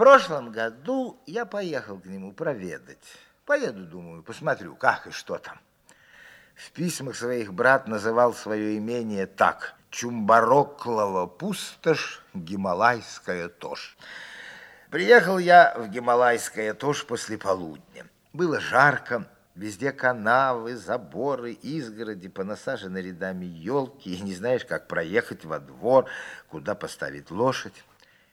прошлом году я поехал к нему проведать. Поеду, думаю, посмотрю, как и что там. В письмах своих брат называл свое имение так. Чумбароклова пустошь, Гималайская тошь. Приехал я в Гималайское тошь после полудня. Было жарко, везде канавы, заборы, изгороди, понасажены рядами елки, и не знаешь, как проехать во двор, куда поставить лошадь.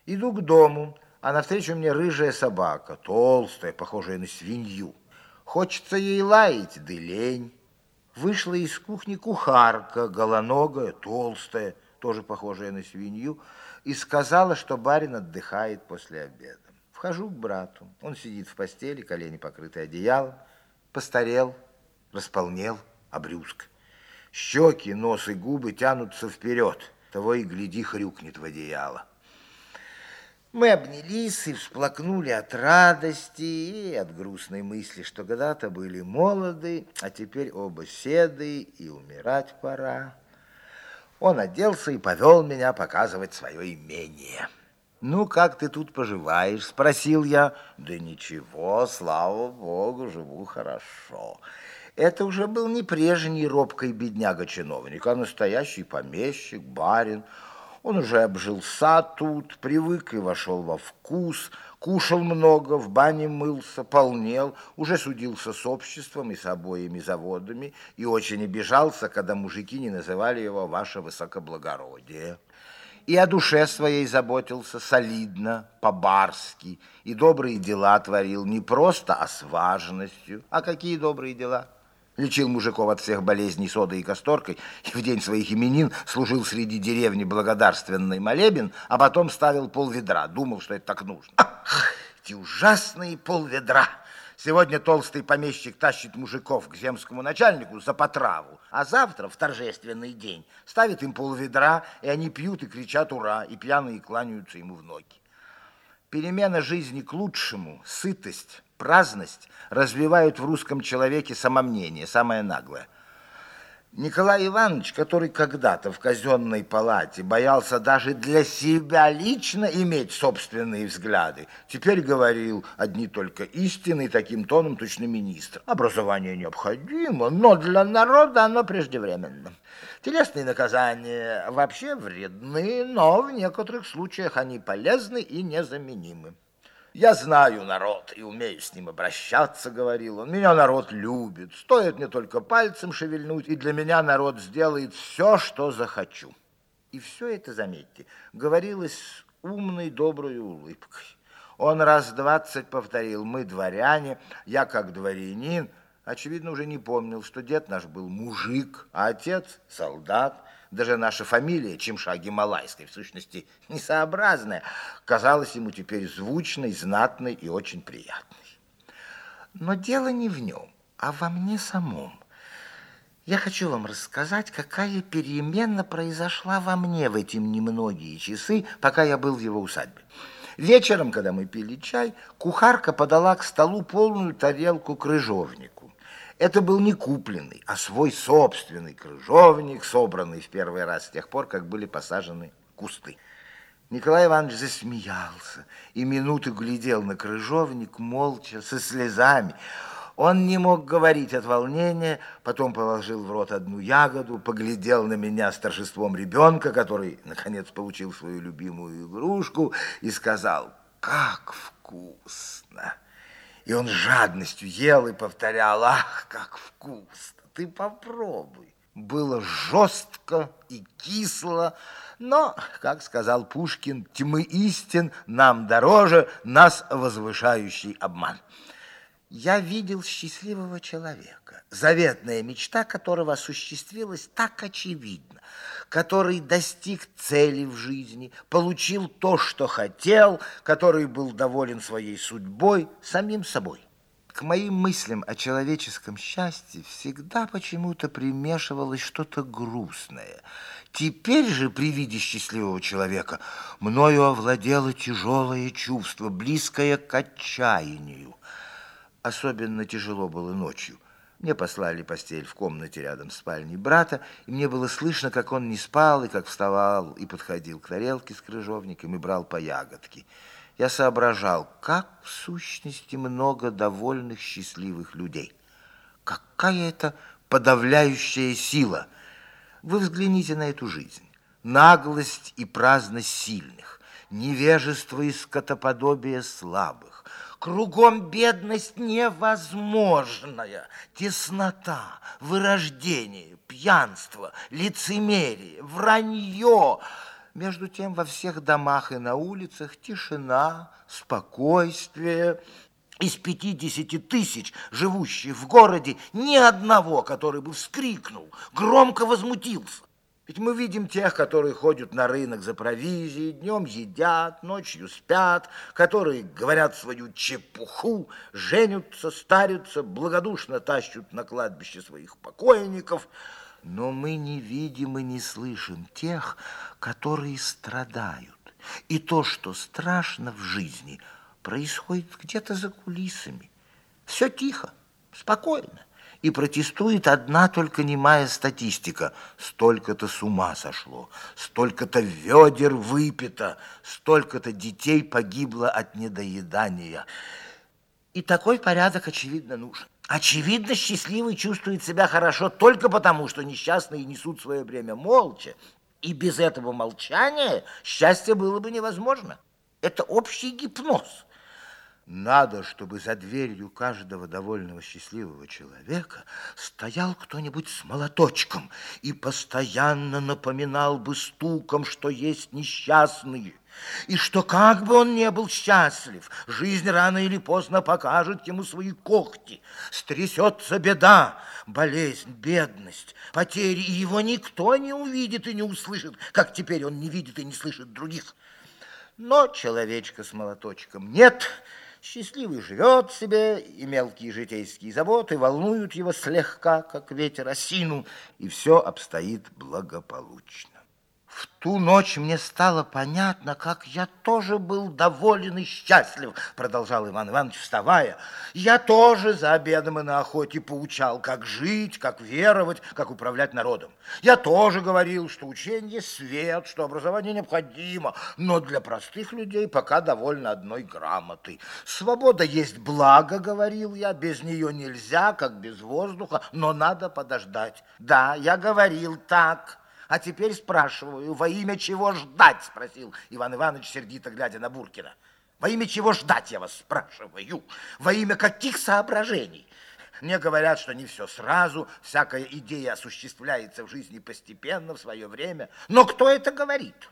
Иду к дому, а навстречу мне рыжая собака, толстая, похожая на свинью. Хочется ей лаять, да лень. Вышла из кухни кухарка, голоногая, толстая, тоже похожая на свинью, и сказала, что барин отдыхает после обеда. Вхожу к брату. Он сидит в постели, колени покрыты одеялом, постарел, располнел, обрюзг. Щеки, нос и губы тянутся вперед, того и гляди, хрюкнет в одеяло. Мы обнялись и всплакнули от радости и от грустной мысли, что когда-то были молоды, а теперь оба седы, и умирать пора. Он оделся и повел меня показывать свое имение. «Ну, как ты тут поживаешь?» – спросил я. «Да ничего, слава богу, живу хорошо». Это уже был не прежний робкий бедняга-чиновник, а настоящий помещик, барин – он уже обжился тут, привык и вошел во вкус, кушал много, в бане мылся, полнел, уже судился с обществом и с обоими заводами и очень обижался, когда мужики не называли его «ваше высокоблагородие». И о душе своей заботился солидно, по-барски, и добрые дела творил не просто, а с важностью. А какие добрые дела? Лечил мужиков от всех болезней содой и касторкой, и в день своих именин служил среди деревни благодарственный молебен, а потом ставил пол ведра, думал, что это так нужно. Ах, эти ужасные пол ведра! Сегодня толстый помещик тащит мужиков к земскому начальнику за потраву, а завтра, в торжественный день, ставит им пол ведра, и они пьют и кричат «Ура!» и пьяные кланяются ему в ноги. Перемена жизни к лучшему, сытость, праздность развивают в русском человеке самомнение, самое наглое. Николай Иванович, который когда-то в казенной палате боялся даже для себя лично иметь собственные взгляды, теперь говорил одни только истины таким тоном точно министр. Образование необходимо, но для народа оно преждевременно. Телесные наказания вообще вредны, но в некоторых случаях они полезны и незаменимы. Я знаю народ и умею с ним обращаться, говорил он. Меня народ любит. Стоит мне только пальцем шевельнуть, и для меня народ сделает все, что захочу. И все это, заметьте, говорилось с умной, доброй улыбкой. Он раз двадцать повторил, мы дворяне, я как дворянин. Очевидно, уже не помнил, что дед наш был мужик, а отец солдат. Даже наша фамилия Чемша Гималайская, в сущности, несообразная, казалась ему теперь звучной, знатной и очень приятной. Но дело не в нем, а во мне самом. Я хочу вам рассказать, какая перемена произошла во мне в эти немногие часы, пока я был в его усадьбе. Вечером, когда мы пили чай, кухарка подала к столу полную тарелку крыжовника. Это был не купленный, а свой собственный крыжовник, собранный в первый раз с тех пор, как были посажены кусты. Николай Иванович засмеялся и минуты глядел на крыжовник молча, со слезами. Он не мог говорить от волнения, потом положил в рот одну ягоду, поглядел на меня с торжеством ребенка, который, наконец, получил свою любимую игрушку, и сказал, «Как вкусно!» И он с жадностью ел и повторял, ах, как вкусно, ты попробуй. Было жестко и кисло, но, как сказал Пушкин, тьмы истин нам дороже, нас возвышающий обман. Я видел счастливого человека, заветная мечта которого осуществилась так очевидно, который достиг цели в жизни, получил то, что хотел, который был доволен своей судьбой, самим собой. К моим мыслям о человеческом счастье всегда почему-то примешивалось что-то грустное. Теперь же при виде счастливого человека мною овладело тяжелое чувство, близкое к отчаянию. Особенно тяжело было ночью. Мне послали постель в комнате рядом с спальней брата, и мне было слышно, как он не спал, и как вставал, и подходил к тарелке с крыжовником, и брал по ягодке. я соображал, как в сущности много довольных, счастливых людей. Какая это подавляющая сила. Вы взгляните на эту жизнь. Наглость и праздность сильных, невежество и скотоподобие слабых, Кругом бедность невозможная, теснота, вырождение, пьянство, лицемерие, вранье. Между тем во всех домах и на улицах тишина, спокойствие. Из пятидесяти тысяч, живущих в городе, ни одного, который бы вскрикнул, громко возмутился. Ведь мы видим тех, которые ходят на рынок за провизией, днем едят, ночью спят, которые говорят свою чепуху, женятся, старятся, благодушно тащут на кладбище своих покойников. Но мы не видим и не слышим тех, которые страдают. И то, что страшно в жизни, происходит где-то за кулисами. Все тихо, спокойно и протестует одна только немая статистика. Столько-то с ума сошло, столько-то ведер выпито, столько-то детей погибло от недоедания. И такой порядок, очевидно, нужен. Очевидно, счастливый чувствует себя хорошо только потому, что несчастные несут свое бремя молча. И без этого молчания счастье было бы невозможно. Это общий гипноз. Надо, чтобы за дверью каждого довольного счастливого человека стоял кто-нибудь с молоточком и постоянно напоминал бы стуком, что есть несчастные, и что как бы он не был счастлив, жизнь рано или поздно покажет ему свои когти. Стрясется беда, болезнь, бедность, потери, и его никто не увидит и не услышит, как теперь он не видит и не слышит других. Но человечка с молоточком нет – Счастливый живет себе, и мелкие житейские заботы волнуют его слегка, как ветер осину, и все обстоит благополучно. В ту ночь мне стало понятно, как я тоже был доволен и счастлив, продолжал Иван Иванович, вставая. Я тоже за обедом и на охоте поучал, как жить, как веровать, как управлять народом. Я тоже говорил, что учение свет, что образование необходимо, но для простых людей пока довольно одной грамоты. Свобода есть благо, говорил я, без нее нельзя, как без воздуха, но надо подождать. Да, я говорил так. А теперь спрашиваю, во имя чего ждать? Спросил Иван Иванович, сердито глядя на Буркина. Во имя чего ждать, я вас спрашиваю? Во имя каких соображений? Мне говорят, что не все сразу, всякая идея осуществляется в жизни постепенно, в свое время. Но кто это говорит?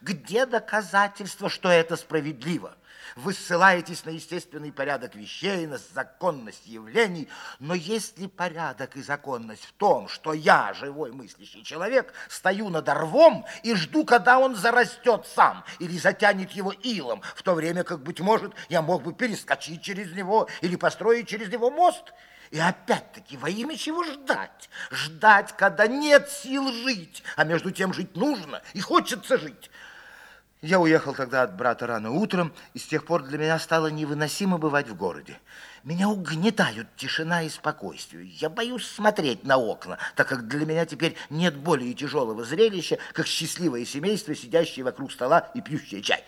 Где доказательства, что это справедливо? Вы ссылаетесь на естественный порядок вещей, на законность явлений, но есть ли порядок и законность в том, что я, живой мыслящий человек, стою над рвом и жду, когда он зарастет сам или затянет его илом, в то время как, быть может, я мог бы перескочить через него или построить через него мост? И опять-таки, во имя чего ждать? Ждать, когда нет сил жить, а между тем жить нужно и хочется жить. Я уехал тогда от брата рано утром, и с тех пор для меня стало невыносимо бывать в городе. Меня угнетают тишина и спокойствие. Я боюсь смотреть на окна, так как для меня теперь нет более тяжелого зрелища, как счастливое семейство, сидящее вокруг стола и пьющее чай.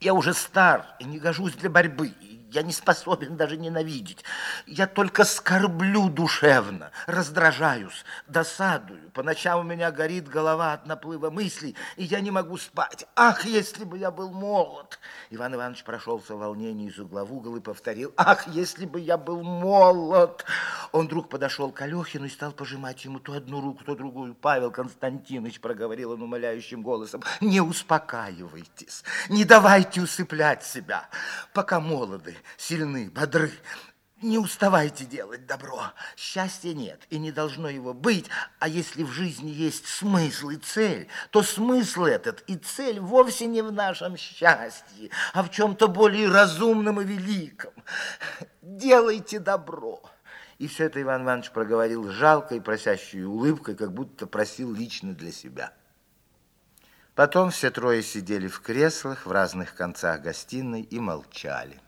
Я уже стар и не гожусь для борьбы, я не способен даже ненавидеть. Я только скорблю душевно, раздражаюсь, досадую. По ночам у меня горит голова от наплыва мыслей, и я не могу спать. Ах, если бы я был молод! Иван Иванович прошелся в волнении из угла в угол и повторил. Ах, если бы я был молод! Он вдруг подошел к Алехину и стал пожимать ему то одну руку, то другую. Павел Константинович, проговорил он умоляющим голосом, не успокаивайтесь, не давайте усыплять себя, пока молоды сильны, бодры. Не уставайте делать добро. Счастья нет и не должно его быть. А если в жизни есть смысл и цель, то смысл этот и цель вовсе не в нашем счастье, а в чем-то более разумном и великом. Делайте добро. И все это Иван Иванович проговорил жалкой, просящей улыбкой, как будто просил лично для себя. Потом все трое сидели в креслах в разных концах гостиной и молчали.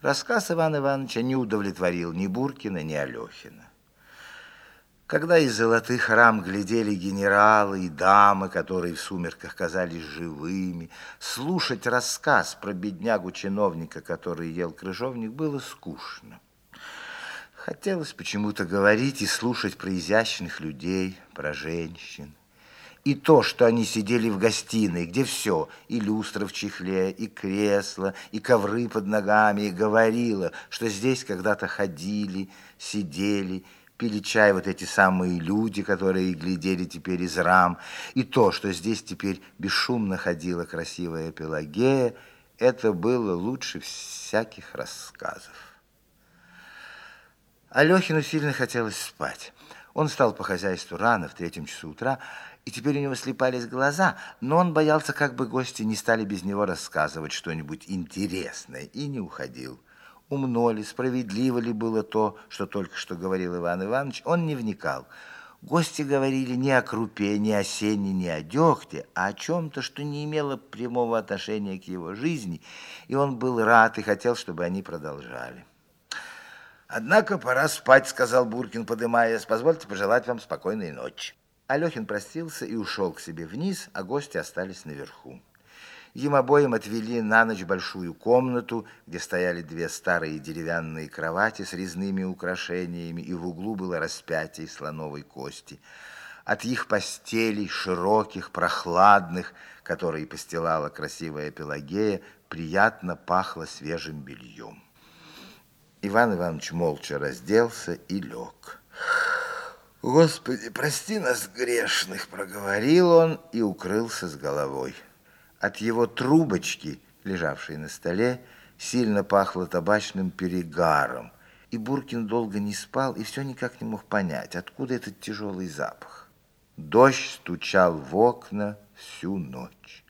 Рассказ Ивана Ивановича не удовлетворил ни Буркина, ни Алехина. Когда из золотых рам глядели генералы и дамы, которые в сумерках казались живыми, слушать рассказ про беднягу-чиновника, который ел крыжовник, было скучно. Хотелось почему-то говорить и слушать про изящных людей, про женщин. И то, что они сидели в гостиной, где все, и люстра в чехле, и кресло, и ковры под ногами, и говорило, что здесь когда-то ходили, сидели, пили чай вот эти самые люди, которые глядели теперь из рам, и то, что здесь теперь бесшумно ходила красивая Пелагея, это было лучше всяких рассказов. Алехину сильно хотелось спать. Он встал по хозяйству рано, в третьем часу утра, и теперь у него слепались глаза, но он боялся, как бы гости не стали без него рассказывать что-нибудь интересное, и не уходил. Умно ли, справедливо ли было то, что только что говорил Иван Иванович, он не вникал. Гости говорили не о крупе, не о сене, не о дегте, а о чем-то, что не имело прямого отношения к его жизни, и он был рад и хотел, чтобы они продолжали. «Однако пора спать», — сказал Буркин, подымаясь. «Позвольте пожелать вам спокойной ночи». Алехин простился и ушел к себе вниз, а гости остались наверху. Им обоим отвели на ночь большую комнату, где стояли две старые деревянные кровати с резными украшениями, и в углу было распятие слоновой кости. От их постелей, широких, прохладных, которые постилала красивая Пелагея, приятно пахло свежим бельем. Иван Иванович молча разделся и лег. «Господи, прости нас, грешных!» – проговорил он и укрылся с головой. От его трубочки, лежавшей на столе, сильно пахло табачным перегаром, и Буркин долго не спал и все никак не мог понять, откуда этот тяжелый запах. Дождь стучал в окна всю ночь.